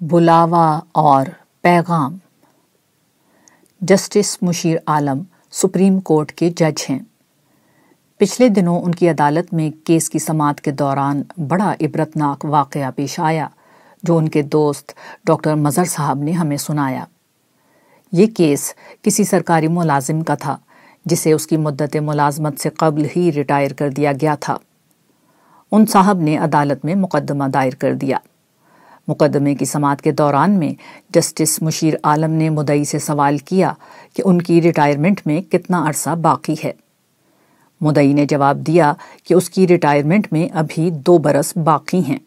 بلاوا اور پیغام۔ جسٹس مشیر عالم، سپریم کورٹ کے جج ہیں۔ پچھلے دنوں ان کی عدالت میں کیس کی سماعت کے دوران بڑا عبرتناک واقعہ پیش آیا، جو ان کے دوست ڈاکٹر مظہر صاحب نے ہمیں سنایا۔ یہ کیس کسی سرکاری ملازم کا تھا، جسے اس کی مدت ملازمت سے قبل ہی ریٹائر کر دیا گیا تھا۔ ان صاحب نے عدالت میں مقدمہ دائر کر دیا۔ مقدمے کی سماعت کے دوران میں جسٹس مشیر عالم نے مدعی سے سوال کیا کہ ان کی ریٹائرمنٹ میں کتنا عرصہ باقی ہے۔ مدعی نے جواب دیا کہ اس کی ریٹائرمنٹ میں ابھی دو برس باقی ہیں۔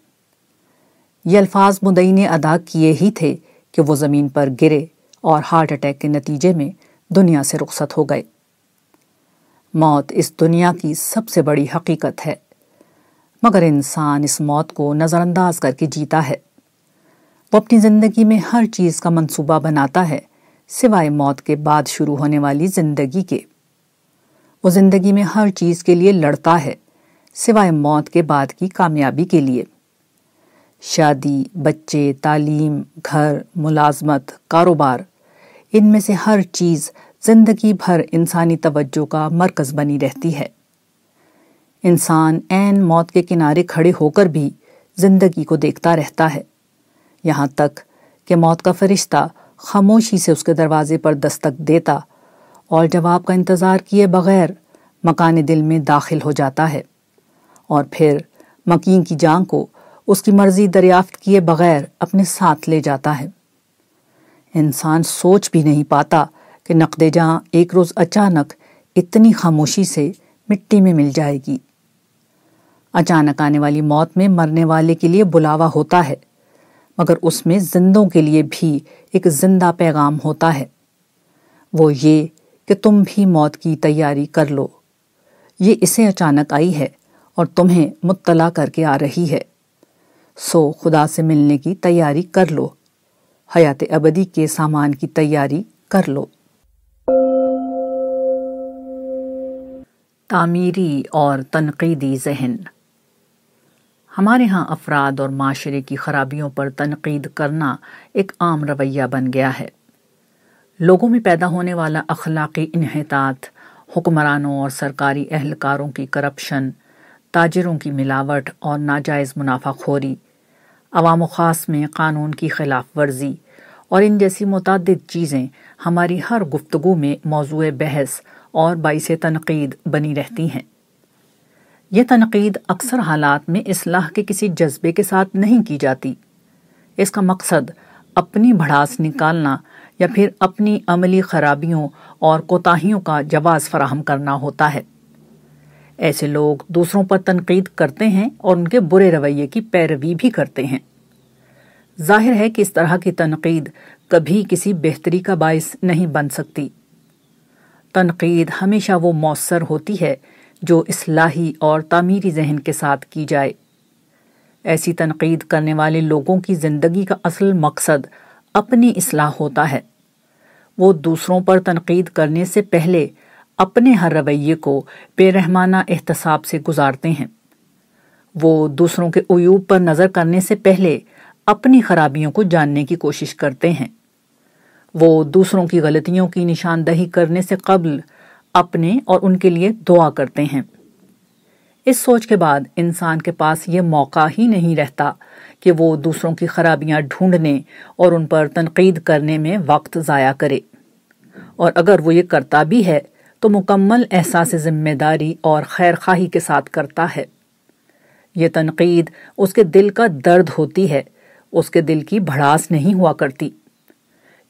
یہ الفاظ مدعی نے ادا کیے ہی تھے کہ وہ زمین پر گرے اور ہارٹ اٹیک کے نتیجے میں دنیا سے رخصت ہو گئے۔ موت اس دنیا کی سب سے بڑی حقیقت ہے، مگر انسان اس موت کو نظر انداز کر کے جیتا ہے۔ وہ اپنی زندگی میں ہر چیز کا منصوبہ بناتا ہے، سوائے موت کے بعد شروع ہونے والی زندگی کے۔ وہ زندگی میں ہر چیز کے لیے لڑتا ہے، سوائے موت کے بعد کی کامیابی کے لیے۔ شادی، بچے، تعلیم، گھر، ملازمت، کاروبار، ان میں سے ہر چیز زندگی بھر انسانی توجہ کا مرکز بنی رہتی ہے۔ انسان عین موت کے کنارے کھڑے ہو کر بھی زندگی کو دیکھتا رہتا ہے۔ یہاں تک کہ موت کا فرشتہ خاموشی سے اس کے دروازے پر دستک دیتا اور جواب کا انتظار کیے بغیر مکان دل میں داخل ہو جاتا ہے اور پھر مکین کی جان کو اس کی مرضی دریافت کیے بغیر اپنے ساتھ لے جاتا ہے۔ انسان سوچ بھی نہیں پاتا کہ نقد جہاں ایک روز اچانک اتنی خاموشی سے مٹی میں مل جائے گی۔ اچانک آنے والی موت میں مرنے والے کے لیے بلاوا ہوتا ہے۔ مگر اس میں زندوں کے لیے بھی ایک زندہ پیغام ہوتا ہے۔ وہ یہ کہ تم بھی موت کی تیاری کر لو۔ یہ اسے اچانک آئی ہے اور تمہیں مطلع کر کے آ رہی ہے۔ سو خدا سے ملنے کی تیاری کر لو۔ حیات ابدی کے سامان کی تیاری کر لو۔ تعمیری اور تنقیدی ذہن۔ ہمارے ہاں افراد اور معاشرے کی خرابیوں پر تنقید کرنا ایک عام رویہ بن گیا ہے۔ لوگوں میں پیدا ہونے والا اخلاقی انحطاط، حکمرانوں اور سرکاری اہلکاروں کی کرپشن، تاجروں کی ملاوٹ اور ناجائز منافع خوری، عوام و خاص میں قانون کی خلاف ورزی اور ان جیسی متعدد چیزیں ہماری ہر گفتگو میں موضوع بحث اور باعث تنقید بنی رہتی ہیں۔ یہ تنقید اکثر حالات میں اصلاح کے کسی جذبے کے ساتھ نہیں کی جاتی۔ اس کا مقصد اپنی بڑھاس نکالنا یا پھر اپنی عملی خرابیوں اور کوتاہیوں کا جواز فراہم کرنا ہوتا ہے۔ ایسے لوگ دوسروں پر تنقید کرتے ہیں اور ان کے برے رویے کی پیروی بھی کرتے ہیں۔ ظاہر ہے کہ اس طرح کی تنقید کبھی کسی بہتری کا باعث نہیں بن سکتی۔ تنقید ہمیشہ وہ مؤثر ہوتی ہے جو اصلاحی اور تعمیری ذہن کے ساتھ کی جائے۔ ایسی تنقید کرنے والے لوگوں کی زندگی کا اصل مقصد اپنی اصلاح ہوتا ہے۔ وہ دوسروں پر تنقید کرنے سے پہلے اپنے ہر رویے کو بے رحمانہ احتساب سے گزارتے ہیں۔ وہ دوسروں کے عیوب پر نظر کرنے سے پہلے اپنی خرابیوں کو جاننے کی کوشش کرتے ہیں۔ وہ دوسروں کی غلطیوں کی نشاندہی کرنے سے قبل اپنے اور ان کے لیے دعا کرتے ہیں۔ اس سوچ کے بعد انسان کے پاس یہ موقع ہی نہیں رہتا کہ وہ دوسروں کی خرابیاں ڈھونڈنے اور ان پر تنقید کرنے میں وقت ضائع کرے۔ اور اگر وہ یہ کرتا بھی ہے، تو مکمل احساس ذمہ داری اور خیر خواہی کے ساتھ کرتا ہے۔ یہ تنقید اس کے دل کا درد ہوتی ہے، اس کے دل کی بھڑاس نہیں ہوا کرتی۔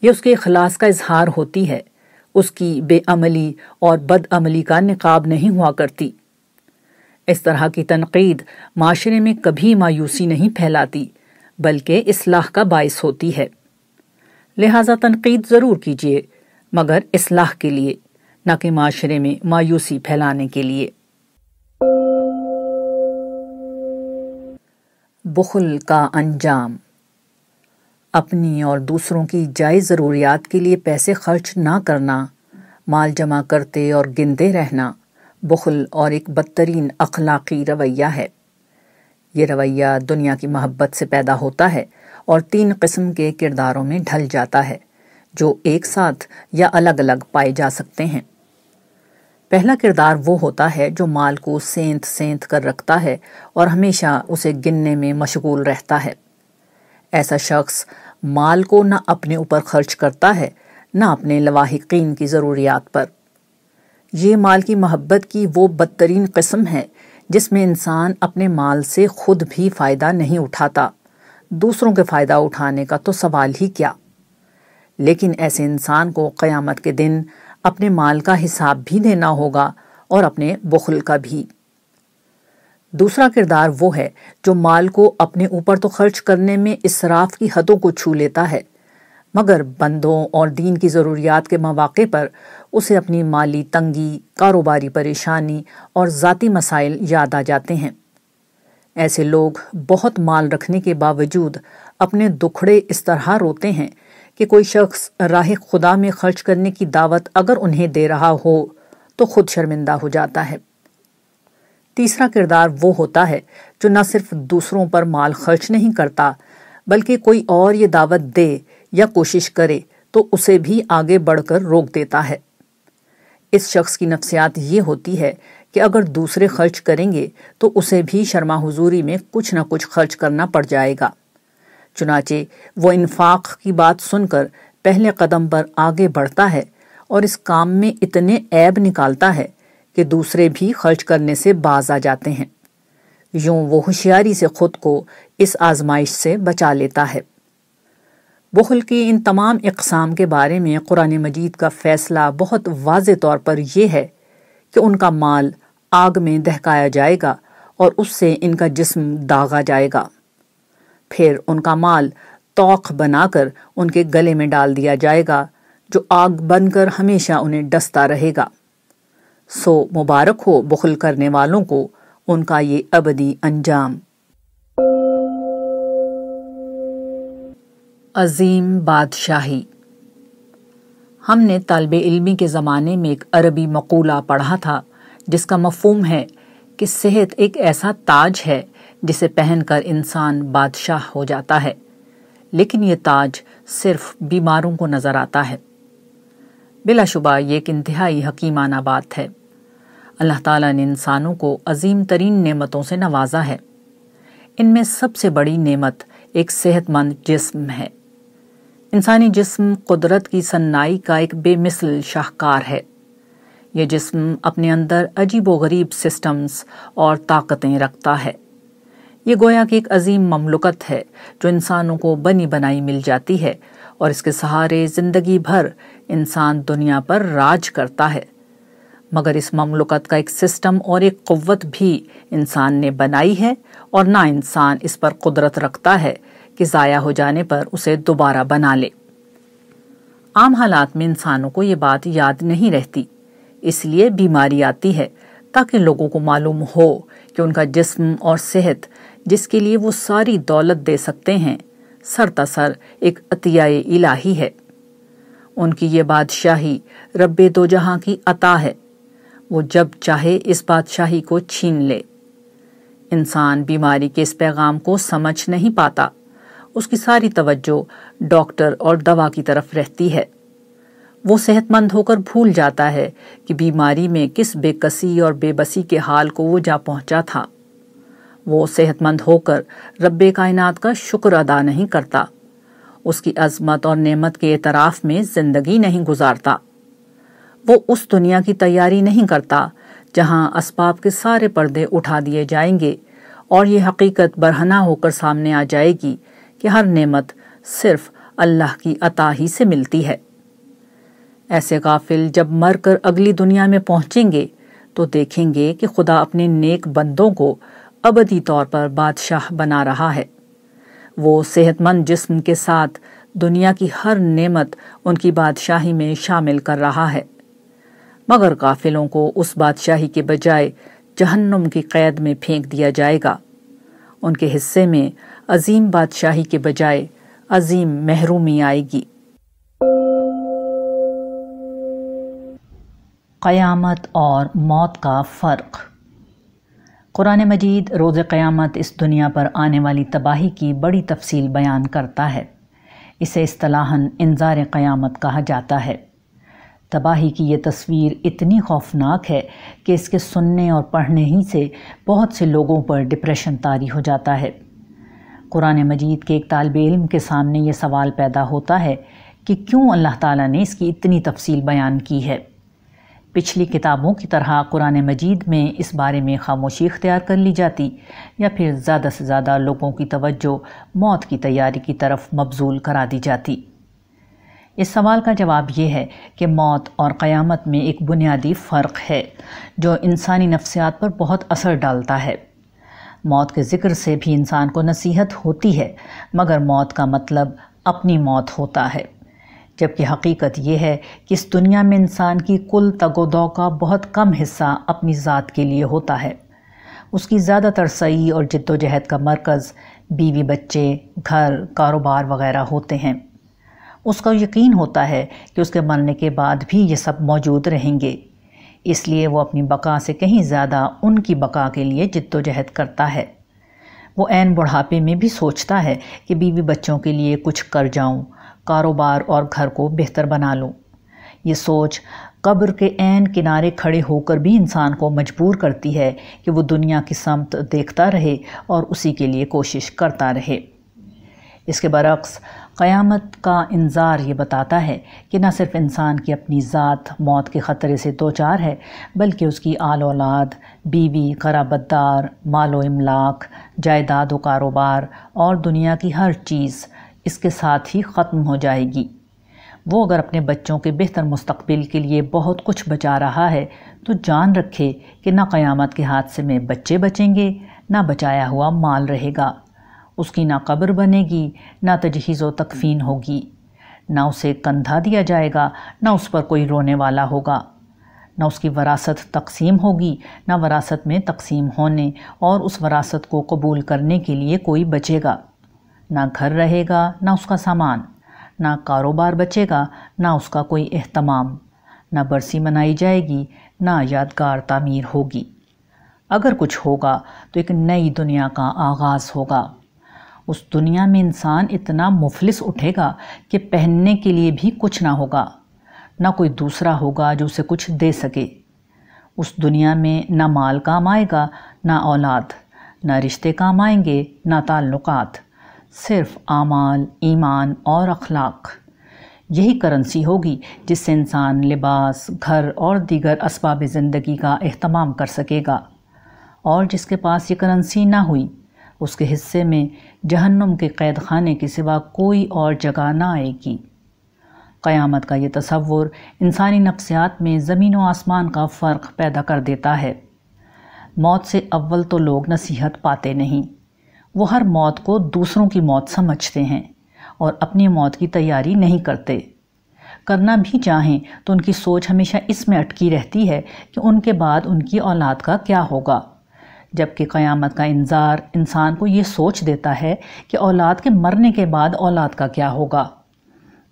یہ اس کے اخلاص کا اظہار ہوتی ہے۔ اس کی بے عملی اور بد عملی کا نقاب نہیں ہوا کرتی۔ اس طرح کی تنقید معاشرے میں کبھی مایوسی نہیں پھیلاتی، بلکہ اصلاح کا باعث ہوتی ہے۔ لہذا تنقید ضرور کیجیے مگر اصلاح کے لیے، نہ کہ معاشرے میں مایوسی پھیلانے کے لیے۔ بخل کا انجام اپنی اور دوسروں کی جائز ضروریات کے لیے پیسے خرچ نہ کرنا، مال جمع کرتے اور گنتے رہنا بخل اور ایک بدترین اخلاقی رویہ ہے۔ یہ رویہ دنیا کی محبت سے پیدا ہوتا ہے اور تین قسم کے کرداروں میں ڈھل جاتا ہے، جو ایک ساتھ یا الگ الگ پائے جا سکتے ہیں۔ پہلا کردار وہ ہوتا ہے جو مال کو سینت سینت کر رکھتا ہے اور ہمیشہ اسے گننے میں مشغول رہتا ہے۔ ایسا شخص مال کو نہ اپنے اوپر خرچ کرتا ہے، نہ اپنے لواحقین کی ضروریات پر۔ یہ مال کی محبت کی وہ بدترین قسم ہے جس میں انسان اپنے مال سے خود بھی فائدہ نہیں اٹھاتا۔ دوسروں کے فائدہ اٹھانے کا تو سوال ہی کیا۔ لیکن ایسے انسان کو قیامت کے دن اپنے مال کا حساب بھی دینا ہوگا اور اپنے بخل کا بھی۔ دوسرا کردار وہ ہے جو مال کو اپنے اوپر تو خرچ کرنے میں اسراف کی حدوں کو چھو لیتا ہے، مگر بندوں اور دین کی ضروریات کے مواقع پر اسے اپنی مالی تنگی، کاروباری پریشانی اور ذاتی مسائل یاد آ جاتے ہیں۔ ایسے لوگ بہت مال رکھنے کے باوجود اپنے دکھڑے اس طرح روتے ہیں کہ کوئی شخص راہ خدا میں خرچ کرنے کی دعوت اگر انہیں دے رہا ہو تو خود شرمندہ ہو جاتا ہے۔ تیسرا کردار وہ ہوتا ہے جو نہ صرف دوسروں پر مال خرچ نہیں کرتا، بلکہ کوئی اور یہ دعوت دے یا کوشش کرے تو اسے بھی آگے بڑھ کر روک دیتا ہے۔ اس شخص کی نفسیات یہ ہوتی ہے کہ اگر دوسرے خرچ کریں گے تو اسے بھی شرما حضوری میں کچھ نہ کچھ خرچ کرنا پڑ جائے گا۔ چنانچہ وہ انفاق کی بات سن کر پہلے قدم پر آگے بڑھتا ہے اور اس کام میں اتنے عیب نکالتا ہے کہ دوسرے بھی خرچ کرنے سے باز آ جاتے ہیں۔ یوں وہ ہوشیاری سے خود کو اس آزمائش سے بچا لیتا ہے۔ بخل کی ان تمام اقسام کے بارے میں قرآن مجید کا فیصلہ بہت واضح طور پر یہ ہے کہ ان کا مال آگ میں دہکایا جائے گا اور اس سے ان کا جسم داغا جائے گا۔ پھر ان کا مال توق بنا کر ان کے گلے میں ڈال دیا جائے گا، جو آگ بن کر ہمیشہ انہیں ڈستا رہے گا۔ سو مبارک ہو بخل کرنے والوں کو۔ ان کا یہ ابدی انجام۔ عظیم بادشاہی۔ ہم نے طالب علمی کے زمانے میں ایک عربی مقولہ پڑھا تھا، جس کا مفہوم ہے کہ صحت ایک ایسا تاج ہے جسے پہن کر انسان بادشاہ ہو جاتا ہے۔ لیکن یہ تاج صرف بیماروں کو نظر آتا ہے۔ بلا شبہ یہ ایک انتہائی حکیمانہ بات ہے۔ اللہ تعالیٰ نے انسانوں کو عظیم ترین نعمتوں سے نوازا ہے۔ ان میں سب سے بڑی نعمت ایک صحت مند جسم ہے۔ انسانی جسم قدرت کی سنائی کا ایک بے مثل شاہکار ہے۔ یہ جسم اپنے اندر عجیب و غریب سسٹمز اور طاقتیں رکھتا ہے۔ یہ گویا کہ ایک عظیم مملکت ہے جو انسانوں کو بنی بنائی مل جاتی ہے اور اس کے سہارے زندگی بھر انسان دنیا پر راج کرتا ہے۔ مگر اس مملکت کا ایک سسٹم اور ایک قوت بھی انسان نے بنائی ہے اور نہ انسان اس پر قدرت رکھتا ہے کہ ضائع ہو جانے پر اسے دوبارہ بنا لے۔ عام حالات میں انسانوں کو یہ بات یاد نہیں رہتی، اس لیے بیماری آتی ہے تاکہ لوگوں کو معلوم ہو کہ ان کا جسم اور صحت جس کے لیے وہ ساری دولت دے سکتے ہیں، سر تسر ایک عطیہ الہی ہے۔ ان کی یہ بادشاہی رب دو جہاں کی عطا ہے۔ وہ جب چاہے اس بادشاہی کو چھین لے۔ انسان بیماری کے اس پیغام کو سمجھ نہیں پاتا۔ اس کی ساری توجہ ڈاکٹر اور دوا کی طرف رہتی ہے۔ وہ صحت مند ہو کر بھول جاتا ہے کہ بیماری میں کس بے کسی اور بے بسی کے حال کو وہ جا پہنچا تھا۔ وہ صحت مند ہو کر رب کائنات کا شکر ادا نہیں کرتا۔ اس کی عظمت اور نعمت کے اعتراف میں زندگی نہیں گزارتا۔ وہ اس دنیا کی تیاری نہیں کرتا جہاں اسباب کے سارے پردے اٹھا دیے جائیں گے اور یہ حقیقت برہنہ ہو کر سامنے آ جائے گی کہ ہر نعمت صرف اللہ کی عطا ہی سے ملتی ہے۔ ایسے غافل جب مر کر اگلی دنیا میں پہنچیں گے تو دیکھیں گے کہ خدا اپنے نیک بندوں کو ابدی طور پر بادشاہ بنا رہا ہے۔ وہ صحت مند جسم کے ساتھ دنیا کی ہر نعمت ان کی بادشاہی میں شامل کر رہا ہے۔ مگر غافلوں کو اس بادشاہی کے بجائے جہنم کی قید میں پھینک دیا جائے گا۔ ان کے حصے میں عظیم بادشاہی کے بجائے عظیم محرومی آئے گی۔ قیامت اور موت کا فرق۔ قرآن مجید روز قیامت اس دنیا پر آنے والی تباہی کی بڑی تفصیل بیان کرتا ہے۔ اسے اصطلاحاً انظار قیامت کہا جاتا ہے۔ تباہی کی یہ تصویر اتنی خوفناک ہے کہ اس کے سننے اور پڑھنے ہی سے بہت سے لوگوں پر ڈپریشن طاری ہو جاتا ہے۔ قرآن مجید کے ایک طالب علم کے سامنے یہ سوال پیدا ہوتا ہے کہ کیوں اللہ تعالیٰ نے اس کی اتنی تفصیل بیان کی ہے؟ پچھلی کتابوں کی طرح قرآن مجید میں اس بارے میں خاموشی اختیار کر لی جاتی یا پھر زیادہ سے زیادہ لوگوں کی توجہ موت کی تیاری کی طرف مبزول کرا دی جاتی۔ اس سوال کا جواب یہ ہے کہ موت اور قیامت میں ایک بنیادی فرق ہے جو انسانی نفسیات پر بہت اثر ڈالتا ہے۔ موت کے ذکر سے بھی انسان کو نصیحت ہوتی ہے، مگر موت کا مطلب اپنی موت ہوتا ہے۔ جبکہ حقیقت یہ ہے کہ اس دنیا میں انسان کی کل تگ و دو کا بہت کم حصہ اپنی ذات کے لیے ہوتا ہے۔ اس کی زیادہ تر صحیح اور جد و جہد کا مرکز بیوی بچے، گھر، کاروبار وغیرہ ہوتے ہیں۔ اس کا یقین ہوتا ہے کہ اس کے مرنے کے بعد بھی یہ سب موجود رہیں گے۔ اس لیے وہ اپنی بقا سے کہیں زیادہ ان کی بقا کے لیے جد و جہد کرتا ہے۔ وہ عین بڑھاپے میں بھی سوچتا ہے کہ بیوی بچوں کے لیے کچھ کر جاؤں، کاروبار اور گھر کو بہتر بنا لوں۔ یہ سوچ قبر کے عین کنارے کھڑے ہو کر بھی انسان کو مجبور کرتی ہے کہ وہ دنیا کی سمت دیکھتا رہے اور اسی کے لیے کوشش کرتا رہے۔ اس کے برعکس قیامت کا انظار یہ بتاتا ہے کہ نہ صرف انسان کی اپنی ذات موت کے خطرے سے دوچار ہے، بلکہ اس کی آل اولاد، بیوی قرابت دار مال و املاک، جائیداد و کاروبار اور دنیا کی ہر چیز اس کے ساتھ ہی ختم ہو جائے گی۔ وہ اگر اپنے بچوں کے بہتر مستقبل کے لیے بہت کچھ بچا رہا ہے، تو جان رکھے کہ نہ قیامت کے حادثے میں بچے بچیں گے، نہ بچایا ہوا مال رہے گا۔ اس کی نہ قبر بنے گی، نہ تجہیز و تکفین ہوگی۔ نہ اسے کندھا دیا جائے گا، نہ اس پر کوئی رونے والا ہوگا۔ نہ اس کی وراثت تقسیم ہوگی، نہ وراثت میں تقسیم ہونے اور اس وراثت کو قبول کرنے کے لیے کوئی بچے گا۔ نہ گھر رہے گا، نہ اس کا سامان۔ نہ کاروبار بچے گا، نہ اس کا کوئی اہتمام۔ نہ برسی منائی جائے گی، نہ یادگار تعمیر ہوگی۔ اگر کچھ ہوگا تو ایک نئی دنیا کا آغاز ہوگا۔ اس دنیا میں انسان اتنا مفلس اٹھے گا کہ پہننے کے لیے بھی کچھ نہ ہوگا، نہ کوئی دوسرا ہوگا جو اسے کچھ دے سکے۔ اس دنیا میں نہ مال کام آئے گا، نہ اولاد، نہ رشتے کام آئیں گے، نہ تعلقات، صرف اعمال، ایمان اور اخلاق۔ یہی کرنسی ہوگی جس سے انسان لباس، گھر اور دیگر اسباب زندگی کا اہتمام کر سکے گا۔ اور جس کے پاس یہ کرنسی نہ ہوئی اس کے حصے میں جہنم کے قید خانے کے سوا کوئی اور جگہ نہ آئے گی۔ قیامت کا یہ تصور انسانی نفسیات میں زمین و آسمان کا فرق پیدا کر دیتا ہے۔ موت سے اول تو لوگ نصیحت پاتے نہیں۔ وہ ہر موت کو دوسروں کی موت سمجھتے ہیں اور اپنی موت کی تیاری نہیں کرتے۔ کرنا بھی چاہیں تو ان کی سوچ ہمیشہ اس میں اٹکی رہتی ہے کہ ان کے بعد ان کی اولاد کا کیا ہوگا۔ جبکہ قیامت کا انظار انسان کو یہ سوچ دیتا ہے کہ اولاد کے مرنے کے بعد اولاد کا کیا ہوگا۔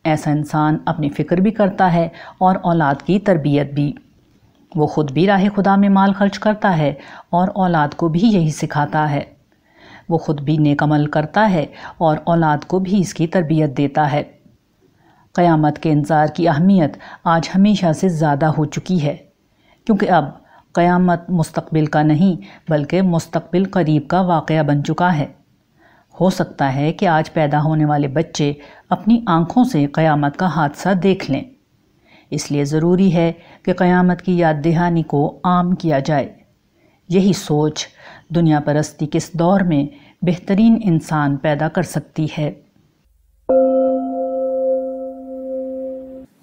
ایسا انسان اپنی فکر بھی کرتا ہے اور اولاد کی تربیت بھی۔ وہ خود بھی راہ خدا میں مال خرچ کرتا ہے اور اولاد کو بھی یہی سکھاتا ہے۔ وہ خود بھی نیک عمل کرتا ہے اور اولاد کو بھی اس کی تربیت دیتا ہے۔ قیامت کے انتظار کی اہمیت آج ہمیشہ سے زیادہ ہو چکی ہے، کیونکہ اب قیامت مستقبل کا نہیں، بلکہ مستقبل قریب کا واقعہ بن چکا ہے۔ ہو سکتا ہے کہ آج پیدا ہونے والے بچے اپنی آنکھوں سے قیامت کا حادثہ دیکھ لیں۔ اس لیے ضروری ہے کہ قیامت کی یاد دہانی کو عام کیا جائے۔ یہی سوچ دنیا پرستی کس دور میں بہترین انسان پیدا کر سکتی ہے۔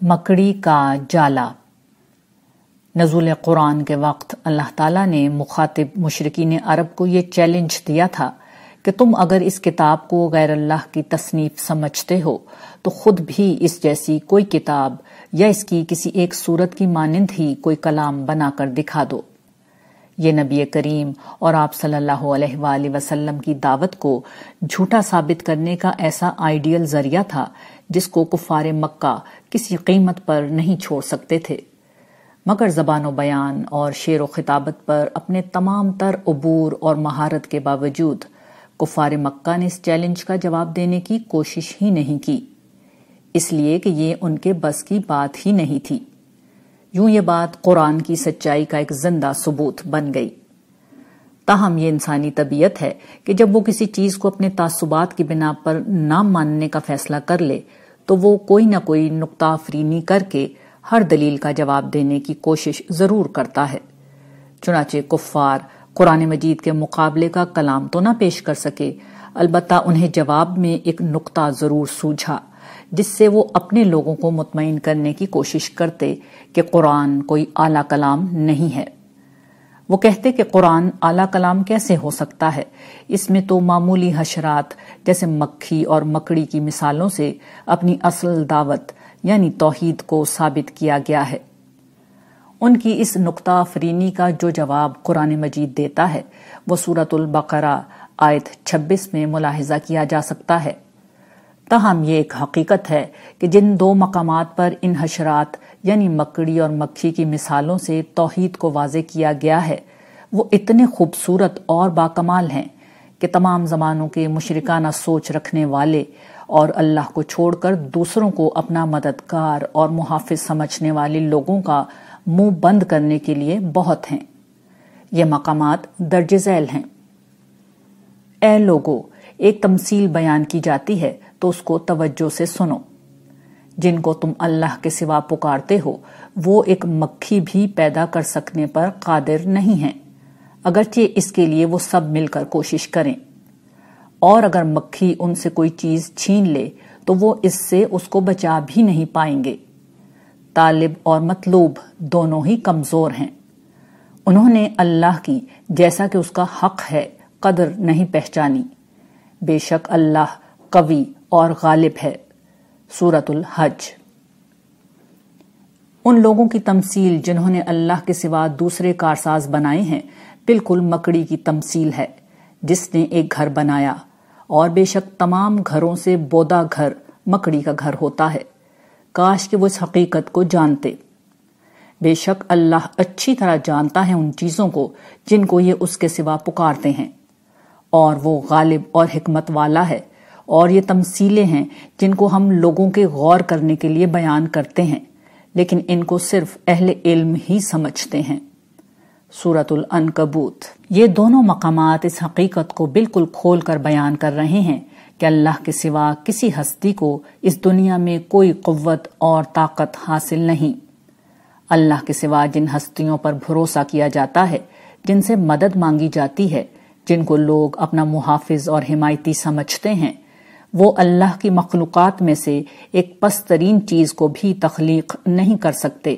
مکڑی کا جالا نزول قرآن کے وقت اللہ تعالیٰ نے مخاطب مشرقین عرب کو یہ چیلنج دیا تھا کہ تم اگر اس کتاب کو غیر اللہ کی تصنیف سمجھتے ہو، تو خود بھی اس جیسی کوئی کتاب یا اس کی کسی ایک صورت کی مانند ہی کوئی کلام بنا کر دکھا دو۔ یہ نبی کریم اور آپ صلی اللہ علیہ وآلہ وسلم کی دعوت کو جھوٹا ثابت کرنے کا ایسا آئیڈیل ذریعہ تھا جس کو کفار مکہ کسی قیمت پر نہیں چھوڑ سکتے تھے۔ مگر زبان و بیان اور شعر و خطابت پر اپنے تمام تر عبور اور مہارت کے باوجود کفار مکہ نے اس چیلنج کا جواب دینے کی کوشش ہی نہیں کی۔ اس لیے کہ یہ ان کے بس کی بات ہی نہیں تھی۔ یوں یہ بات قرآن کی سچائی کا ایک زندہ ثبوت بن گئی۔ تاہم یہ انسانی طبیعت ہے کہ جب وہ کسی چیز کو اپنے تعصبات کی بنا پر نہ ماننے کا فیصلہ کر لے، تو وہ کوئی نہ کوئی نقطہ فرینی کر کے ہر دلیل کا جواب دینے کی کوشش ضرور کرتا ہے۔ چنانچہ کفار قرآن مجید کے مقابلے کا کلام تو نہ پیش کر سکے، البتہ انہیں جواب میں ایک نقطہ ضرور سوجھا، جس سے وہ اپنے لوگوں کو مطمئن کرنے کی کوشش کرتے کہ قرآن کوئی اعلی کلام نہیں ہے۔ وہ کہتے کہ قرآن اعلی کلام کیسے ہو سکتا ہے؟ اس میں تو معمولی حشرات جیسے مکھی اور مکڑی کی مثالوں سے اپنی اصل دعوت یعنی توحید کو ثابت کیا گیا ہے۔ ان کی اس نقطہ فرینی کا جو جواب قرآن مجید دیتا ہے، وہ سورت البقرہ آیت چھبیس میں ملاحظہ کیا جا سکتا ہے۔ تاہم، یہ ایک حقیقت ہے کہ جن دو مقامات پر ان حشرات یعنی مکڑی اور مکھی کی مثالوں سے توحید کو واضح کیا گیا ہے، وہ اتنے خوبصورت اور باکمال ہیں کہ تمام زمانوں کے مشرکانہ سوچ رکھنے والے اور اللہ کو چھوڑ کر دوسروں کو اپنا مددگار اور محافظ سمجھنے والے لوگوں کا منہ بند کرنے کے لیے بہت ہیں۔ یہ مقامات درج ذیل ہیں۔ اے لوگو، ایک تمثیل بیان کی جاتی ہے تو اس کو توجہ سے سنو۔ جن کو تم اللہ کے سوا پکارتے ہو، وہ ایک مکھی بھی پیدا کر سکنے پر قادر نہیں ہیں۔ اگرچہ اس کے لیے وہ سب مل کر کوشش کریں۔ اور اگر مکھی ان سے کوئی چیز چھین لے، تو وہ اس سے اس کو بچا بھی نہیں پائیں گے۔ طالب اور مطلوب دونوں ہی کمزور ہیں۔ انہوں نے اللہ کی، جیسا کہ اس کا حق ہے، قدر نہیں پہچانی۔ بے شک اللہ قوی اور غالب ہے۔ سورت الحج۔ ان لوگوں کی تمثیل جنہوں نے اللہ کے سوا دوسرے کارساز بنائے ہیں، بالکل مکڑی کی تمثیل ہے، جس نے ایک گھر بنایا۔ اور بے شک تمام گھروں سے بودا گھر مکڑی کا گھر ہوتا ہے۔ کاش کہ وہ اس حقیقت کو جانتے۔ بے شک اللہ اچھی طرح جانتا ہے ان چیزوں کو جن کو یہ اس کے سوا پکارتے ہیں۔ اور وہ غالب اور حکمت والا ہے اور یہ تمثیلیں ہیں جن کو ہم لوگوں کے غور کرنے کے لیے بیان کرتے ہیں، لیکن ان کو صرف اہل علم ہی سمجھتے ہیں۔ سورت العنکبوت۔ یہ دونوں مقامات اس حقیقت کو بالکل کھول کر بیان کر رہے ہیں کہ اللہ کے سوا کسی ہستی کو اس دنیا میں کوئی قوت اور طاقت حاصل نہیں۔ اللہ کے سوا جن ہستیوں پر بھروسہ کیا جاتا ہے، جن سے مدد مانگی جاتی ہے، جن کو لوگ اپنا محافظ اور حمایتی سمجھتے ہیں، وہ اللہ کی مخلوقات میں سے ایک پسترین چیز کو بھی تخلیق نہیں کر سکتے۔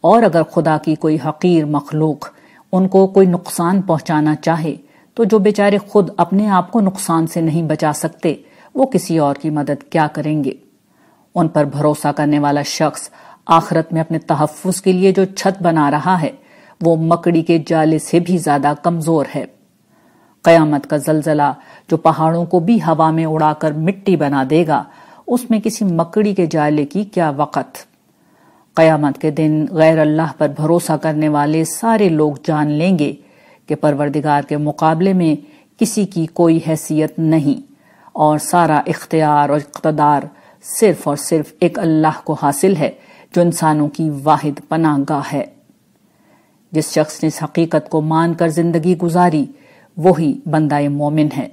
اور اگر خدا کی کوئی حقیر مخلوق ان کو کوئی نقصان پہنچانا چاہے، تو جو بیچارے خود اپنے آپ کو نقصان سے نہیں بچا سکتے، وہ کسی اور کی مدد کیا کریں گے؟ ان پر بھروسہ کرنے والا شخص آخرت میں اپنے تحفظ کے لیے جو چھت بنا رہا ہے، وہ مکڑی کے جالے سے بھی زیادہ کمزور ہے۔ قیامت کا زلزلہ جو پہاڑوں کو بھی ہوا میں اڑا کر مٹی بنا دے گا، اس میں کسی مکڑی کے جالے کی کیا وقت؟ قیامت کے دن غیر اللہ پر بھروسہ کرنے والے سارے لوگ جان لیں گے کہ پروردگار کے مقابلے میں کسی کی کوئی حیثیت نہیں اور سارا اختیار اور اقتدار صرف اور صرف ایک اللہ کو حاصل ہے جو انسانوں کی واحد پناہ گاہ ہے۔ جس شخص نے اس حقیقت کو مان کر زندگی گزاری، وہی بندہ مومن ہے۔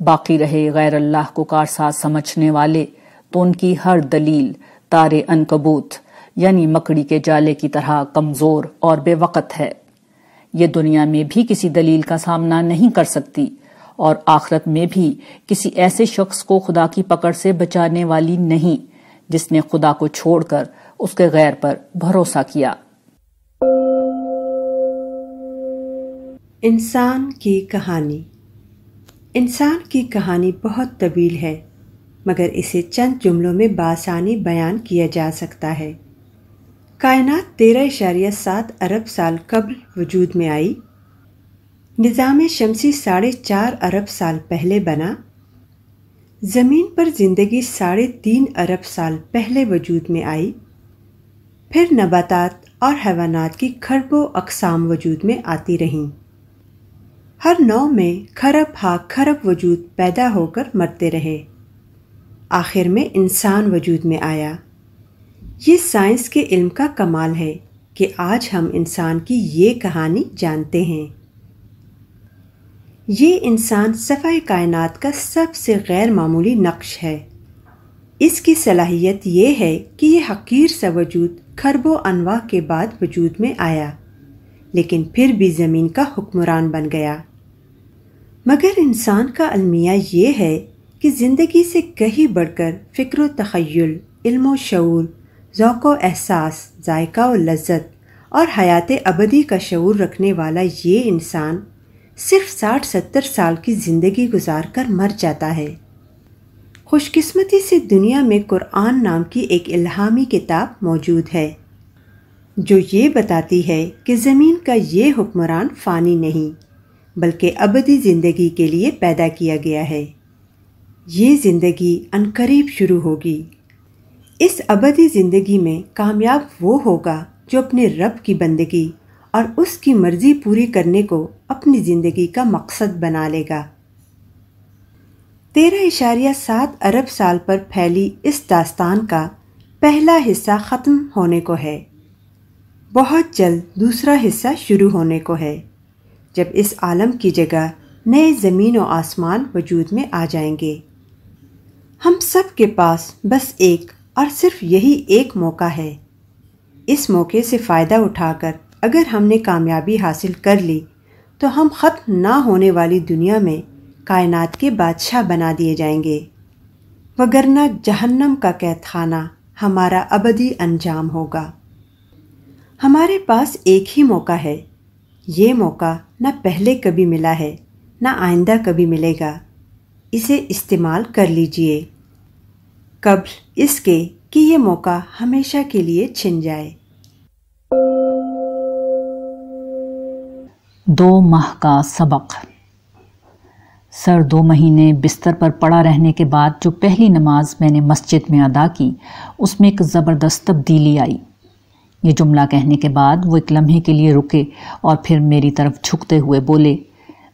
باقی رہے غیر اللہ کو کارساز سمجھنے والے تو ان کی ہر دلیل تارے ان کبوت یعنی مکڑی کے جالے کی طرح کمزور اور بے وقت ہے۔ یہ دنیا میں بھی کسی دلیل کا سامنا نہیں کر سکتی اور آخرت میں بھی کسی ایسے شخص کو خدا کی پکڑ سے بچانے والی نہیں جس نے خدا کو چھوڑ کر اس کے غیر پر بھروسہ کیا۔ انسان کی کہانی۔ انسان کی کہانی بہت طویل ہے، مگر اسے چند جملوں میں بآسانی بیان کیا جا سکتا ہے۔ کائنات تیرہ اشاریہ سات ارب سال قبل وجود میں آئی۔ نظام شمسی ساڑھے چار ارب سال پہلے بنا۔ زمین پر زندگی ساڑھے تین ارب سال پہلے وجود میں آئی۔ پھر نباتات اور حیوانات کی کھربوں اقسام وجود میں آتی رہیں۔ ہر نو میں کھرب ہا کھرب وجود پیدا ہو کر مرتے رہے۔ آخر میں انسان وجود میں آیا۔ یہ سائنس کے علم کا کمال ہے کہ آج ہم انسان کی یہ کہانی جانتے ہیں۔ یہ انسان صفائی کائنات کا سب سے غیر معمولی نقش ہے۔ اس کی صلاحیت یہ ہے کہ یہ حقیر سا وجود کھرب و انواع کے بعد وجود میں آیا، لیکن پھر بھی زمین کا حکمران بن گیا۔ مگر انسان کا المیہ یہ ہے کہ زندگی سے کہیں بڑھ کر فکر و تخیل، علم و شعور ذوق و احساس، ذائقہ و لذت اور حیات ابدی کا شعور رکھنے والا یہ انسان صرف ساٹھ ستر سال کی زندگی گزار کر مر جاتا ہے۔ خوش قسمتی سے دنیا میں قرآن نام کی ایک الہامی کتاب موجود ہے، جو یہ بتاتی ہے کہ زمین کا یہ حکمران فانی نہیں، بلکہ ابدی زندگی کے لیے پیدا کیا گیا ہے۔ یہ زندگی عنقریب شروع ہوگی۔ اس ابدی زندگی میں کامیاب وہ ہوگا جو اپنے رب کی بندگی اور اس کی مرضی پوری کرنے کو اپنی زندگی کا مقصد بنا لے گا۔ تیرہ اشاریہ سات ارب سال پر پھیلی اس داستان کا پہلا حصہ ختم ہونے کو ہے۔ بہت جلد دوسرا حصہ شروع ہونے کو ہے۔ جب اس عالم کی جگہ نئے زمین و آسمان وجود میں آ جائیں گے۔ ہم سب کے پاس بس ایک اور صرف یہی ایک موقع ہے۔ اس موقع سے فائدہ اٹھا کر اگر ہم نے کامیابی حاصل کر لی، تو ہم ختم نہ ہونے والی دنیا میں کائنات کے بادشاہ بنا دیے جائیں گے۔ وگرنہ جہنم کا قید خانہ ہمارا ابدی انجام ہوگا۔ ہمارے پاس ایک ہی موقع ہے۔ یہ موقع نہ پہلے کبھی ملا ہے، نہ آئندہ کبھی ملے گا۔ اسے استعمال کر لیجیے۔ قبل اس کے کہ یہ موقع ہمیشہ کے لیے چھن جائے۔ دو ماہ کا سبق۔ سر دو مہینے بستر پر پڑا رہنے کے بعد جو پہلی نماز میں نے مسجد میں ادا کی، اس میں ایک زبردست تبدیلی آئی۔ یہ جملہ کہنے کے بعد وہ ایک لمحے کے لیے رکے اور پھر میری طرف جھکتے ہوئے بولے،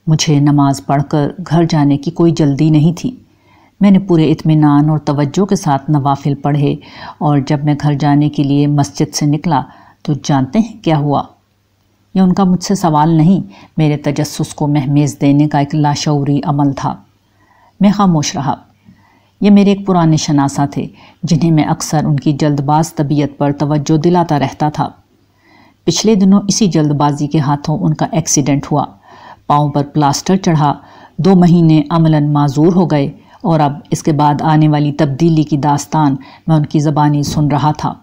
مجھے نماز پڑھ کر گھر جانے کی کوئی جلدی نہیں تھی۔ میں نے پورے اطمینان اور توجہ کے ساتھ نوافل پڑھے اور جب میں گھر جانے کے لیے مسجد سے نکلا تو جانتے ہیں کیا ہوا۔ یہ ان کا مجھ سے سوال نہیں، میرے تجسس کو مہمیز دینے کا ایک لاشعوری عمل تھا۔ میں خاموش رہا۔ یہ میرے ایک پرانے شناسہ تھے، جنہیں میں اکثر ان کی جلد باز طبیعت پر توجہ دلاتا رہتا تھا۔ پچھلے دنوں اسی جلد بازی کے ہاتھوں ان کا ایکسیڈنٹ ہوا۔ پاؤں پر پلاسٹر چڑھا، دو مہینے عملاً معذور ہو گئے۔ اور اب اس کے بعد آنے والی تبدیلی کی داستان میں ان کی زبانی سن رہا تھا۔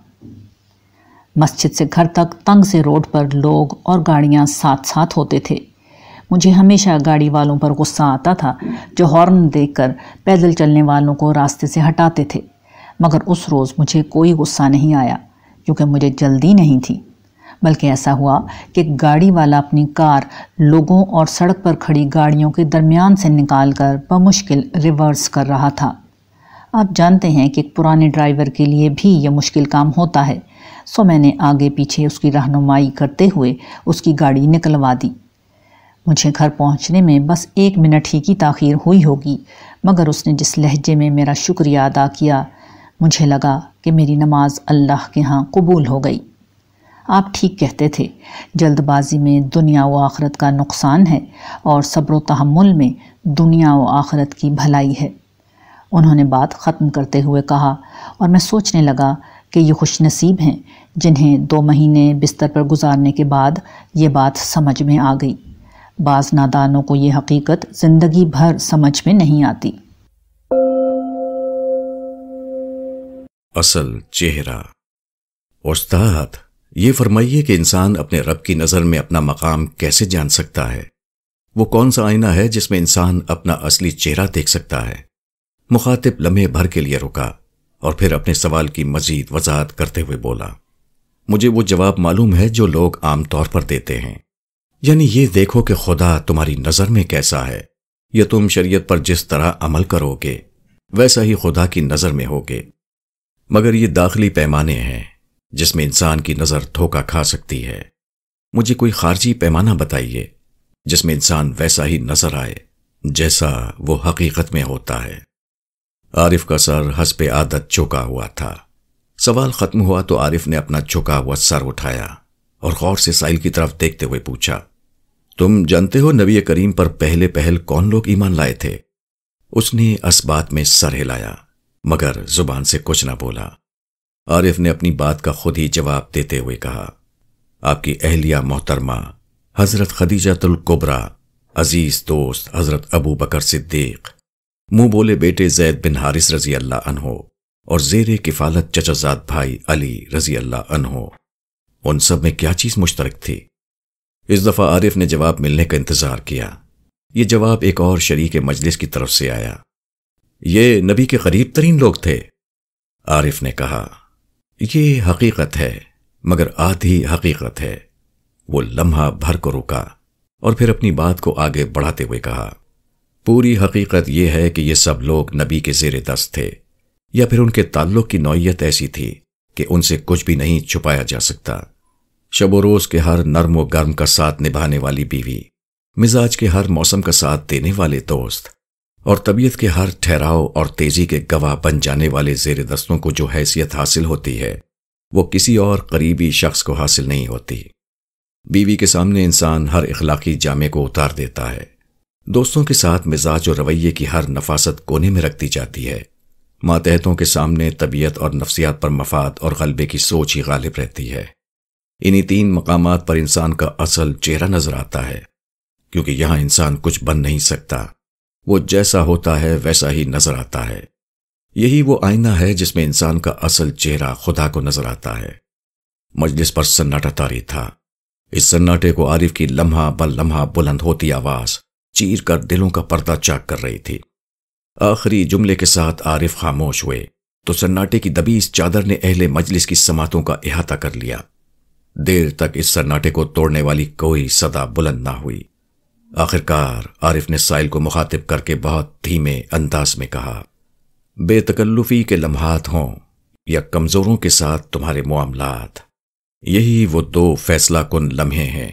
مسجد سے گھر تک تنگ سے روڈ پر لوگ اور گاڑیاں ساتھ ساتھ ہوتے تھے۔ مجھے ہمیشہ گاڑی والوں پر غصہ آتا تھا جو ہارن دیکھ کر پیدل چلنے والوں کو راستے سے ہٹاتے تھے، مگر اس روز مجھے کوئی غصہ نہیں آیا، کیونکہ مجھے جلدی نہیں تھی۔ بلکہ ایسا ہوا کہ گاڑی والا اپنی کار لوگوں اور سڑک پر کھڑی گاڑیوں کے درمیان سے نکال کر بمشکل ریورس کر رہا تھا۔ آپ جانتے ہیں کہ ایک پرانے ڈرائیور کے لیے بھی یہ مشکل کام ہوتا ہے۔ سو میں نے آگے پیچھے اس کی رہنمائی کرتے ہوئے اس کی گاڑی نکلوا دی۔ مجھے گھر پہنچنے میں بس ایک منٹ ہی کی تاخیر ہوئی ہوگی، مگر اس نے جس لہجے میں میرا شکریہ ادا کیا، مجھے لگا کہ میری نماز اللہ کے ہاں قبول ہو گئی۔ آپ ٹھیک کہتے تھے، جلد بازی میں دنیا و آخرت کا نقصان ہے اور صبر و تحمل میں دنیا و آخرت کی بھلائی ہے۔ انہوں نے بات ختم کرتے ہوئے کہا اور میں سوچنے لگا کہ یہ خوش نصیب ہیں جنہیں دو مہینے بستر پر گزارنے کے بعد یہ بات سمجھ میں آ گئی۔ بعض نادانوں کو یہ حقیقت زندگی بھر سمجھ میں نہیں آتی۔ اصل چہرہ۔ استاد! یہ فرمائیے کہ انسان اپنے رب کی نظر میں اپنا مقام کیسے جان سکتا ہے؟ وہ کون سا آئینہ ہے جس میں انسان اپنا اصلی چہرہ دیکھ سکتا ہے؟ مخاطب لمحے بھر کے لیے رکا اور پھر اپنے سوال کی مزید وضاحت کرتے ہوئے بولا، مجھے وہ جواب معلوم ہے جو لوگ عام طور پر دیتے ہیں۔ یعنی یہ دیکھو کہ خدا تمہاری نظر میں کیسا ہے، یا تم شریعت پر جس طرح عمل کرو گے، ویسا ہی خدا کی نظر میں ہوگے۔ مگر یہ داخلی پیمانے ہیں۔ جس میں انسان کی نظر دھوکا کھا سکتی ہے۔ مجھے کوئی خارجی پیمانہ بتائیے جس میں انسان ویسا ہی نظر آئے جیسا وہ حقیقت میں ہوتا ہے۔ عارف کا سر حسب عادت چوکا ہوا تھا۔ سوال ختم ہوا تو عارف نے اپنا چکا ہوا سر اٹھایا اور غور سے سائل کی طرف دیکھتے ہوئے پوچھا، تم جانتے ہو نبی کریم پر پہلے پہل کون لوگ ایمان لائے تھے؟ اس نے اس بات میں سر ہلایا، مگر زبان سے کچھ نہ بولا۔ عارف نے اپنی بات کا خود ہی جواب دیتے ہوئے کہا، آپ کی اہلیہ محترمہ، حضرت خدیجہ القبرا، عزیز دوست حضرت ابو بکر صدیق، منہ بولے بیٹے زید بن حارث رضی اللہ عنہ اور زیر کفالت چچزاد بھائی علی رضی اللہ عنہ۔ ان سب میں کیا چیز مشترک تھی؟ اس دفعہ عارف نے جواب ملنے کا انتظار کیا۔ یہ جواب ایک اور شریک مجلس کی طرف سے آیا۔ یہ نبی کے قریب ترین لوگ تھے، عارف نے کہا۔ یہ حقیقت ہے، مگر آدھی حقیقت ہے۔ وہ لمحہ بھر کو رکا اور پھر اپنی بات کو آگے بڑھاتے ہوئے کہا، پوری حقیقت یہ ہے کہ یہ سب لوگ نبی کے زیر دست تھے، یا پھر ان کے تعلق کی نوعیت ایسی تھی کہ ان سے کچھ بھی نہیں چھپایا جا سکتا۔ شب و روز کے ہر نرم و گرم کا ساتھ نبھانے والی بیوی، مزاج کے ہر موسم کا ساتھ دینے والے دوست اور طبیعت کے ہر ٹھہراؤ اور تیزی کے گواہ بن جانے والے زیر دستوں کو جو حیثیت حاصل ہوتی ہے، وہ کسی اور قریبی شخص کو حاصل نہیں ہوتی۔ بیوی کے سامنے انسان ہر اخلاقی جامے کو اتار دیتا ہے۔ دوستوں کے ساتھ مزاج اور رویے کی ہر نفاست کونے میں رکھ دی جاتی ہے۔ ماتحتوں کے سامنے طبیعت اور نفسیات پر مفاد اور غلبے کی سوچ ہی غالب رہتی ہے۔ انہی تین مقامات پر انسان کا اصل چہرہ نظر آتا ہے، کیونکہ یہاں انسان کچھ بن نہیں سکتا۔ وہ جیسا ہوتا ہے ویسا ہی نظر آتا ہے۔ یہی وہ آئینہ ہے جس میں انسان کا اصل چہرہ خدا کو نظر آتا ہے۔ مجلس پر سناٹا تاری تھا۔ اس سناٹے کو عارف کی لمحہ بل لمحہ بلند ہوتی آواز چیر کر دلوں کا پردہ چاک کر رہی تھی۔ آخری جملے کے ساتھ عارف خاموش ہوئے۔ تو سناٹے کی دبیس چادر نے اہل مجلس کی سماعتوں کا احاطہ کر لیا۔ دیر تک اس سناٹے کو توڑنے والی کوئی صدا بلند نہ ہوئی۔ آخرکار عارف نے سائل کو مخاطب کر کے بہت دھیمے انداز میں کہا، بے تکلفی کے لمحات ہوں یا کمزوروں کے ساتھ تمہارے معاملات، یہی وہ دو فیصلہ کن لمحے ہیں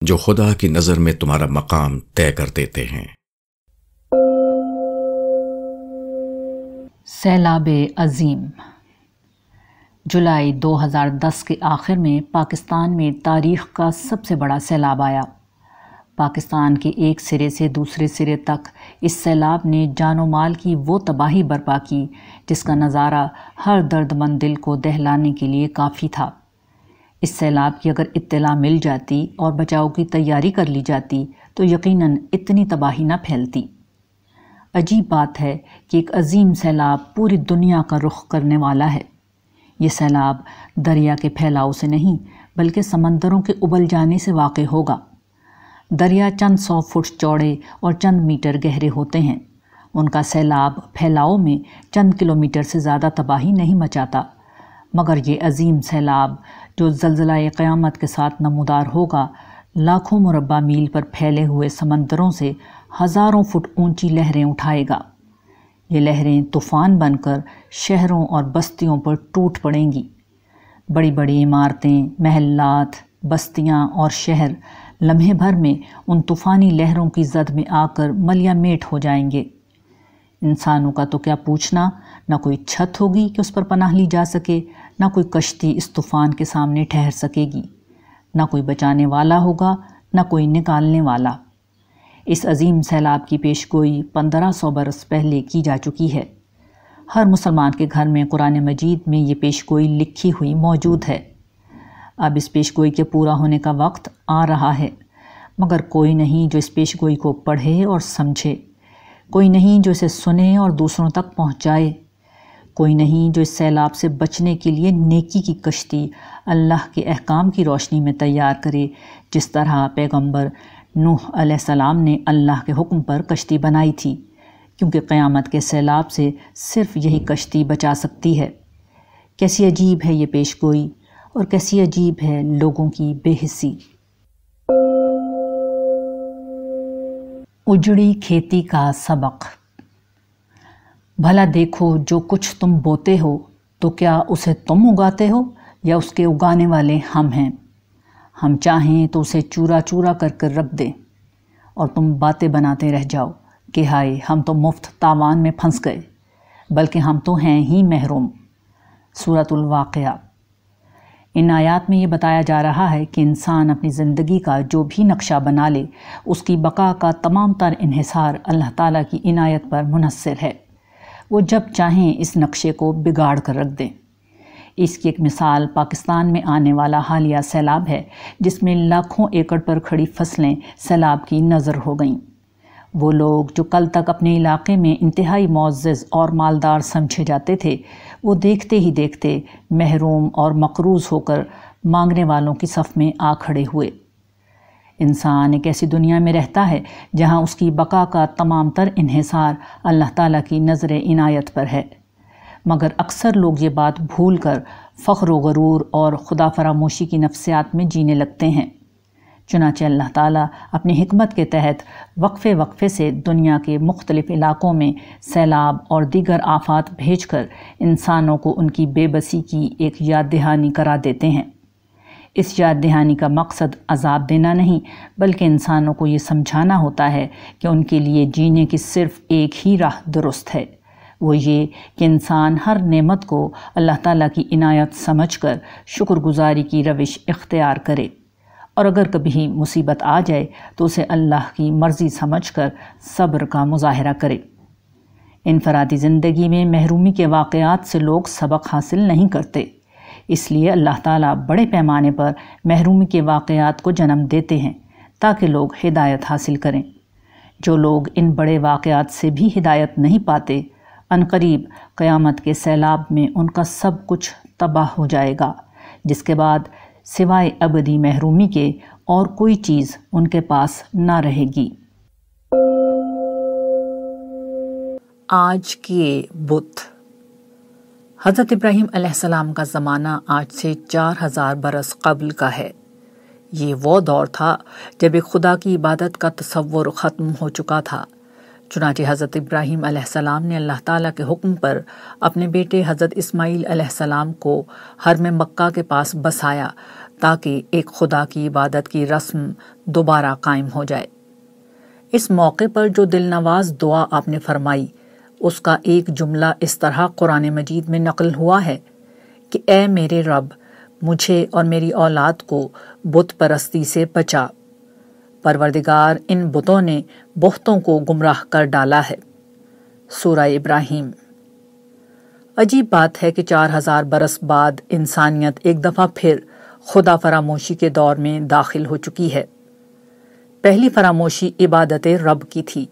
جو خدا کی نظر میں تمہارا مقام طے کر دیتے ہیں۔ سیلاب عظیم۔ جولائی دو ہزار دس کے آخر میں پاکستان میں تاریخ کا سب سے بڑا سیلاب آیا۔ پاکستان کے ایک سرے سے دوسرے سرے تک اس سیلاب نے جان و مال کی وہ تباہی برپا کی، جس کا نظارہ ہر درد مند دل کو دہلانے کے لیے کافی تھا۔ اس سیلاب کی اگر اطلاع مل جاتی اور بچاؤ کی تیاری کر لی جاتی، تو یقیناً اتنی تباہی نہ پھیلتی۔ عجیب بات ہے کہ ایک عظیم سیلاب پوری دنیا کا رخ کرنے والا ہے۔ یہ سیلاب دریا کے پھیلاؤ سے نہیں، بلکہ سمندروں کے ابل جانے سے واقع ہوگا۔ دریا چند سو فٹ چوڑے اور چند میٹر گہرے ہوتے ہیں۔ ان کا سیلاب پھیلاؤ میں چند کلومیٹر سے زیادہ تباہی نہیں مچاتا۔ مگر یہ عظیم سیلاب جو زلزلہ قیامت کے ساتھ نمودار ہوگا، لاکھوں مربع میل پر پھیلے ہوئے سمندروں سے ہزاروں فٹ اونچی لہریں اٹھائے گا۔ یہ لہریں طوفان بن کر شہروں اور بستیوں پر ٹوٹ پڑیں گی۔ بڑی بڑی عمارتیں، محلات، بستیاں اور شہر لمحے بھر میں ان طوفانی لہروں کی زد میں آ کر ملیا میٹ ہو جائیں گے۔ انسانوں کا تو کیا پوچھنا؟ نہ کوئی چھت ہوگی کہ اس پر پناہ لی جا سکے، نہ کوئی کشتی اس طوفان کے سامنے ٹھہر سکے گی۔ نہ کوئی بچانے والا ہوگا، نہ کوئی نکالنے والا۔ اس عظیم سیلاب کی پیش گوئی پندرہ سو برس پہلے کی جا چکی ہے۔ ہر مسلمان کے گھر میں قرآن مجید میں یہ پیش گوئی لکھی ہوئی موجود ہے۔ اب اس پیش گوئی کے پورا ہونے کا وقت آ رہا ہے۔ مگر کوئی نہیں جو اس پیش گوئی کو پڑھے اور سمجھے۔ کوئی نہیں جو اسے سنے اور دوسروں تک پہنچائے۔ کوئی نہیں جو اس سیلاب سے بچنے کے لیے نیکی کی کشتی اللہ کے احکام کی روشنی میں تیار کرے۔ جس طرح پیغمبر نوح علیہ السلام نے اللہ کے حکم پر کشتی بنائی تھی۔ کیونکہ قیامت کے سیلاب سے صرف یہی کشتی بچا سکتی ہے۔ کیسی عجیب ہے یہ پیش گوئی اور کیسی عجیب ہے لوگوں کی بے حسی۔ اجڑی کھیتی کا سبق۔ بھلا دیکھو جو کچھ تم بوتے ہو، تو کیا اسے تم اگاتے ہو یا اس کے اگانے والے ہم ہیں؟ ہم چاہیں تو اسے چورا چورا کر کر رکھ دیں۔ اور تم باتیں بناتے رہ جاؤ کہ ہائے، ہم تو مفت تاوان میں پھنس گئے، بلکہ ہم تو ہیں ہی محروم۔ صورت الواقعہ۔ ان آیات میں یہ بتایا جا رہا ہے کہ انسان اپنی زندگی کا جو بھی نقشہ بنا لے، اس کی بقا کا تمام تر انحصار اللہ تعالیٰ کی عنایت پر منحصر ہے۔ وہ جب چاہیں اس نقشے کو بگاڑ کر رکھ دیں۔ اس کی ایک مثال پاکستان میں آنے والا حالیہ سیلاب ہے، جس میں لاکھوں ایکڑ پر کھڑی فصلیں سیلاب کی نظر ہو گئیں۔ وہ لوگ جو کل تک اپنے علاقے میں انتہائی معزز اور مالدار سمجھے جاتے تھے، وہ دیکھتے ہی دیکھتے محروم اور مقروض ہو کر مانگنے والوں کی صف میں آ کھڑے ہوئے۔ انسان ایک ایسی دنیا میں رہتا ہے جہاں اس کی بقا کا تمام تر انحصار اللہ تعالیٰ کی نظر عنایت پر ہے۔ مگر اکثر لوگ یہ بات بھول کر فخر و غرور اور خدا فراموشی کی نفسیات میں جینے لگتے ہیں۔ چنانچہ اللہ تعالیٰ اپنی حکمت کے تحت وقفے وقفے سے دنیا کے مختلف علاقوں میں سیلاب اور دیگر آفات بھیج کر انسانوں کو ان کی بے بسی کی ایک یاد دہانی کرا دیتے ہیں۔ اس یاد دہانی کا مقصد عذاب دینا نہیں، بلکہ انسانوں کو یہ سمجھانا ہوتا ہے کہ ان کے لیے جینے کی صرف ایک ہی راہ درست ہے۔ وہ یہ کہ انسان ہر نعمت کو اللہ تعالیٰ کی عنایت سمجھ کر شکر گزاری کی روش اختیار کرے۔ اور اگر کبھی مصیبت آ جائے تو اسے اللہ کی مرضی سمجھ کر صبر کا مظاہرہ کرے۔ انفرادی زندگی میں محرومی کے واقعات سے لوگ سبق حاصل نہیں کرتے۔ اس لیے اللہ تعالیٰ بڑے پیمانے پر محرومی کے واقعات کو جنم دیتے ہیں تاکہ لوگ ہدایت حاصل کریں۔ جو لوگ ان بڑے واقعات سے بھی ہدایت نہیں پاتے عنقریب قیامت کے سیلاب میں ان کا سب کچھ تباہ ہو جائے گا، جس کے بعد سوائے ابدی محرومی کے اور کوئی چیز ان کے پاس نہ رہے گی۔ آج کے بت۔ حضرت ابراہیم علیہ السلام کا زمانہ آج سے چار ہزار برس قبل کا ہے۔ یہ وہ دور تھا جب ایک خدا کی عبادت کا تصور ختم ہو چکا تھا۔ چنانچہ حضرت ابراہیم علیہ السلام نے اللہ تعالیٰ کے حکم پر اپنے بیٹے حضرت اسماعیل علیہ السلام کو حرم مکہ کے پاس بسایا تاکہ ایک خدا کی عبادت کی رسم دوبارہ قائم ہو جائے۔ اس موقع پر جو دل نواز دعا آپ نے فرمائی، اس کا ایک جملہ اس طرح قرآن مجید میں نقل ہوا ہے کہ اے میرے رب، مجھے اور میری اولاد کو بت پرستی سے بچا۔ پروردگار ان بتوں نے بہتوں کو گمراہ کر ڈالا ہے۔ سورہ ابراہیم۔ عجیب بات ہے کہ چار ہزار برس بعد انسانیت ایک دفعہ پھر خدا فراموشی کے دور میں داخل ہو چکی ہے۔ پہلی فراموشی عبادت رب کی تھی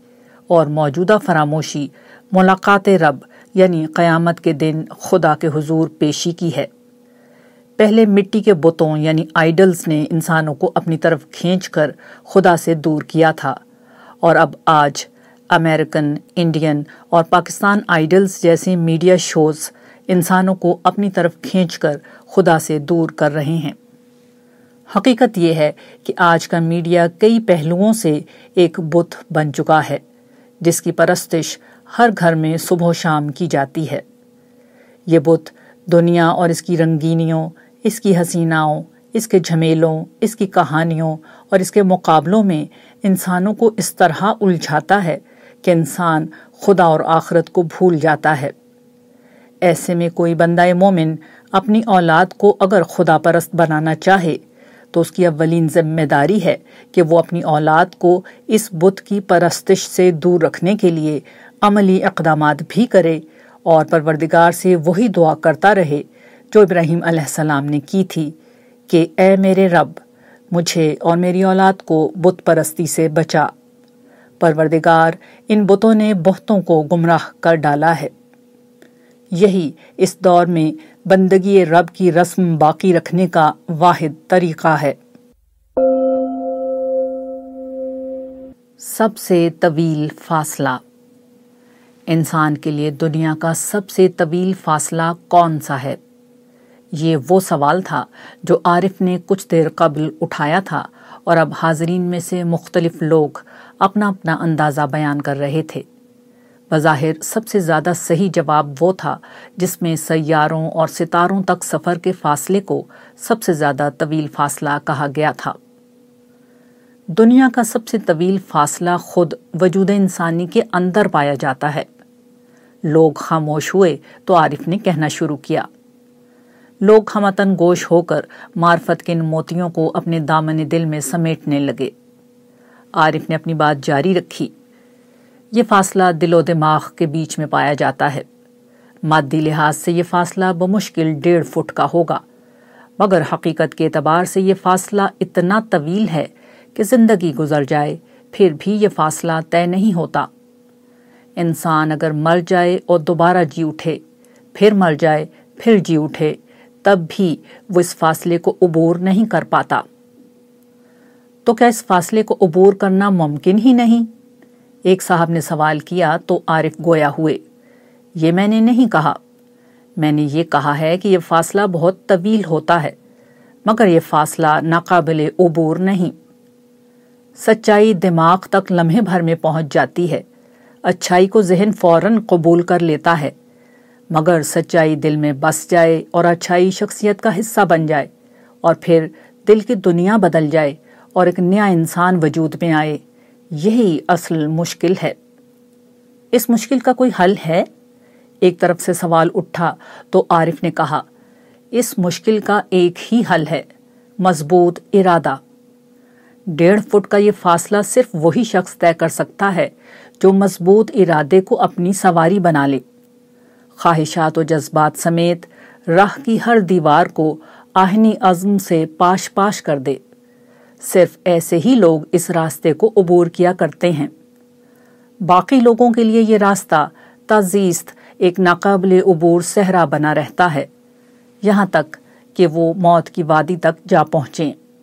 اور موجودہ فراموشی ملاقات رب یعنی قیامت کے دن خدا کے حضور پیشی کی ہے۔ پہلے مٹی کے بتوں یعنی آئیڈلز نے انسانوں کو اپنی طرف کھینچ کر خدا سے دور کیا تھا۔ اور اب آج امریکن، انڈین اور پاکستان آئیڈلز جیسے میڈیا شوز انسانوں کو اپنی طرف کھینچ کر خدا سے دور کر رہے ہیں۔ حقیقت یہ ہے کہ آج کا میڈیا کئی پہلوؤں سے ایک بت بن چکا ہے، جس کی پرستش ہر گھر میں صبح و شام کی جاتی ہے۔ یہ بت دنیا اور اس کی رنگینیوں، اس کی حسیناؤں، اس کے جھمیلوں، اس کی کہانیوں اور اس کے مقابلوں میں انسانوں کو اس طرح الجھاتا ہے کہ انسان خدا اور آخرت کو بھول جاتا ہے۔ ایسے میں کوئی بندہ مومن اپنی اولاد کو اگر خدا پرست بنانا چاہے تو اس کی اولین ذمہ داری ہے کہ وہ اپنی اولاد کو اس بت کی پرستش سے دور رکھنے کے لیے عملی اقدامات بھی کرے اور پروردگار سے وہی دعا کرتا رہے جو ابراہیم علیہ السلام نے کی تھی کہ اے میرے رب، مجھے اور میری اولاد کو بت پرستی سے بچا۔ پروردگار، ان بتوں نے بہتوں کو گمراہ کر ڈالا ہے۔ یہی اس دور میں بندگی رب کی رسم باقی رکھنے کا واحد طریقہ ہے۔ سب سے طویل فاصلہ۔ انسان کے لیے دنیا کا سب سے طویل فاصلہ کون سا ہے؟ یہ وہ سوال تھا جو عارف نے کچھ دیر قبل اٹھایا تھا اور اب حاضرین میں سے مختلف لوگ اپنا اپنا اندازہ بیان کر رہے تھے۔ بظاہر سب سے زیادہ صحیح جواب وہ تھا جس میں سیاروں اور ستاروں تک سفر کے فاصلے کو سب سے زیادہ طویل فاصلہ کہا گیا تھا۔ دنیا کا سب سے طویل فاصلہ خود وجود انسانی کے اندر پایا جاتا ہے۔ لوگ خاموش ہوئے تو عارف نے کہنا شروع کیا۔ لوگ ہمتن گوش ہو کر معرفت کے ان موتیوں کو اپنے دامن دل میں سمیٹنے لگے۔ عارف نے اپنی بات جاری رکھی۔ یہ فاصلہ دل و دماغ کے بیچ میں پایا جاتا ہے۔ مادی لحاظ سے یہ فاصلہ بمشکل ڈیڑھ فٹ کا ہوگا۔ مگر حقیقت کے اعتبار سے یہ فاصلہ اتنا طویل ہے کہ زندگی گزر جائے، پھر بھی یہ فاصلہ طے نہیں ہوتا۔ انسان اگر مر جائے اور دوبارہ جی اٹھے، پھر مر جائے، پھر جی اٹھے، تب بھی وہ اس فاصلے کو عبور نہیں کر پاتا۔ تو کیا اس فاصلے کو عبور کرنا ممکن ہی نہیں؟ ایک صاحب نے سوال کیا تو عارف گویا ہوئے، یہ میں نے نہیں کہا۔ میں نے یہ کہا ہے کہ یہ فاصلہ بہت طویل ہوتا ہے، مگر یہ فاصلہ ناقابل عبور نہیں۔ سچائی دماغ تک لمحے بھر میں پہنچ جاتی ہے۔ اچھائی کو ذہن فوراً قبول کر لیتا ہے۔ مگر سچائی دل میں بس جائے اور اچھائی شخصیت کا حصہ بن جائے اور پھر دل کی دنیا بدل جائے اور ایک نیا انسان وجود میں آئے۔ یہی اصل مشکل ہے۔ اس مشکل کا کوئی حل ہے؟ ایک طرف سے سوال اٹھا تو عارف نے کہا، اس مشکل کا ایک ہی حل ہے۔ مضبوط ارادہ۔ ڈیڑھ فٹ کا یہ فاصلہ صرف وہی شخص طے کر سکتا ہے جو مضبوط ارادے کو اپنی سواری بنا لے۔ خواہشات و جذبات سمیت راہ کی ہر دیوار کو آہنی عزم سے پاش پاش کر دے۔ صرف ایسے ہی لوگ اس راستے کو عبور کیا کرتے ہیں۔ باقی لوگوں کے لیے یہ راستہ تزیست ایک ناقابل عبور صحرا بنا رہتا ہے۔ یہاں تک کہ وہ موت کی وادی تک جا پہنچیں۔